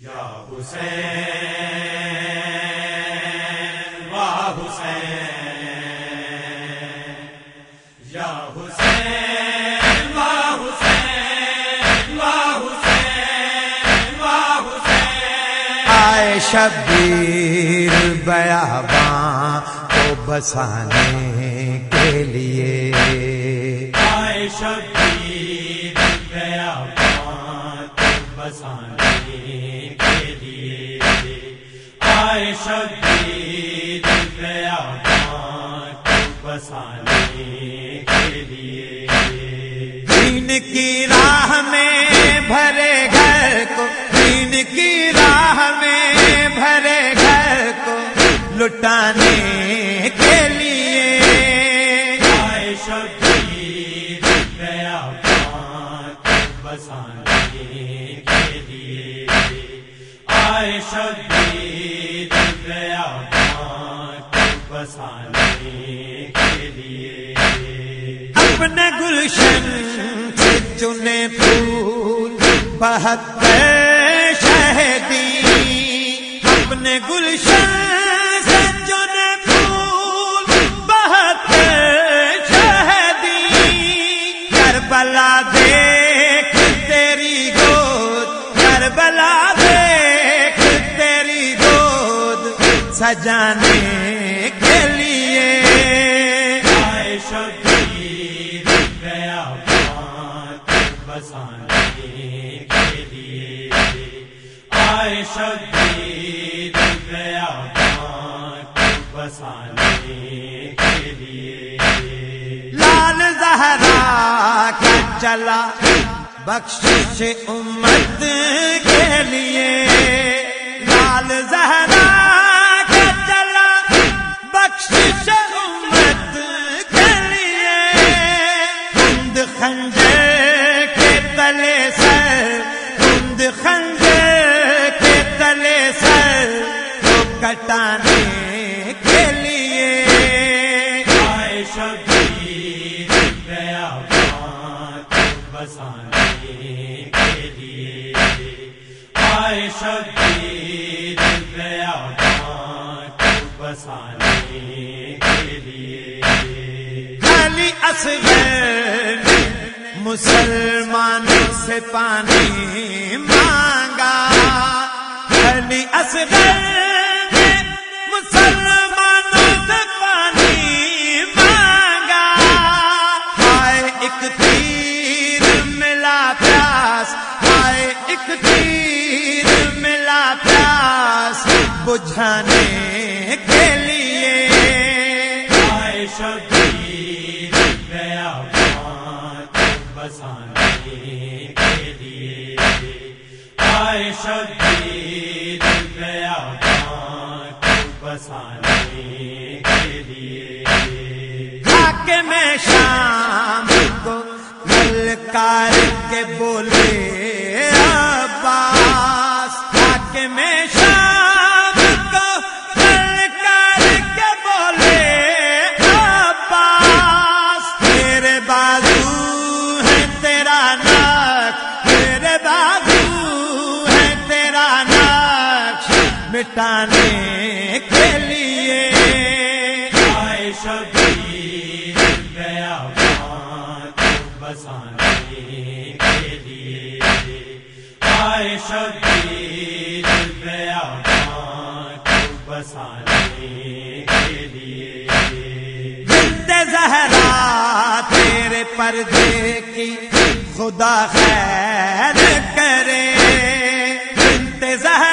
یا حسین واہ حسین یا حسین واہ حسین واہ حسین واہ حسین۔ آئے شبیر بیاباں کو بسانے کے لیے۔ آئے شبیر گیا بات بسانے آئے شبیر گیا بسانے کے لیے۔ دین کی راہ میں بھرے گھر کو، دین کی راہ میں بھرے گھر کو لٹانے کے لیے۔ آئے گیا بات بسانے کے لیے۔ آئے بسانے کے لیے۔ اپنے گلشن سے چنے پھول بہت شہدی اپنے گلشن سے چنے پھول بہت شہدی کربلا دیکھ تیری گود، کربلا دیکھ تیری گود۔ سجانے گیا بسانے کے لیے آئے شبیر گیا بسانے کے لیے لال زہرا کا چلا بخش امت کے لیے۔ لال زہرا کٹانے کے لیے۔ شبیر گیا بسانے کے لیے۔ آئے شبیر گیا بات بسانے کے لیے۔ علی اصغر نے مسلمانوں سے پانی مانگا۔ علی اصغر ایک تیر ملا پیاس ہائے ایک تیر ملا پیاس بجھانے کے لیے۔ آئے شبیر گیا بسانے کے لیے۔ آئے شبیر گیا بسانے کے لیے۔ میں شام کو للکار کے بولے، عباس کے میں شام کو للکار کے بولے، عباس، تیرے بازو ہے تیرا نقش تیرے بازو ہے تیرا نقش مٹانے بسانے کے لیے آئے شبیر گیا بات بسانے کے لیے بنت زہرا تیرے پردے کی خدا خیر کرے بنت زہرا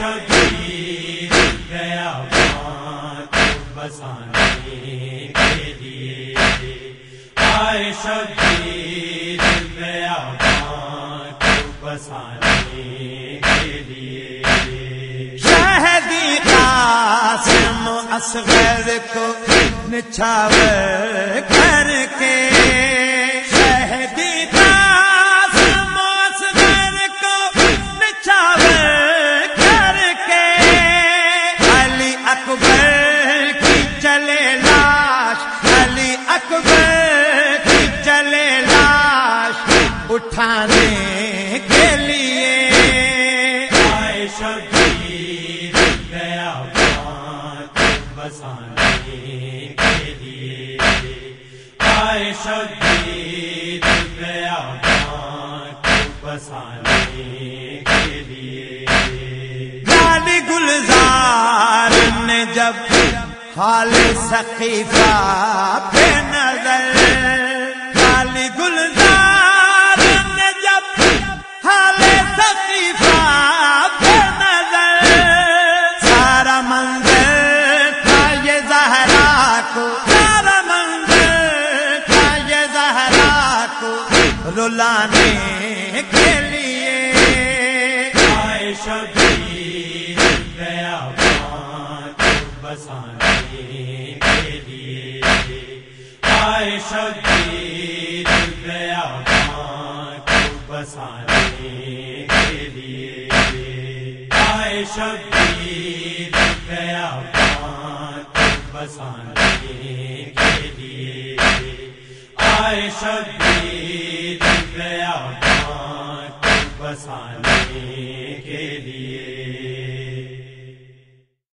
آئے شبیر گیا بسانے کے لیے۔ آئے شبیر گیا بسانے کے لیے۔ شہدی قاسم اصغر کو نچھاور کر بات کے لیے آئے شدید گیا بات بسانے کے لیے لالی گلزار نے جب حال سقیفہ پہ نظر رلانے کے لیے۔ آئے شبیر گیا بسانے کے لیے۔ آئے شبیر گیا بسانے کے لیے۔ آئے شبیر گیا بسانے کے لیے۔ آئے شبیر گیا بسانے۔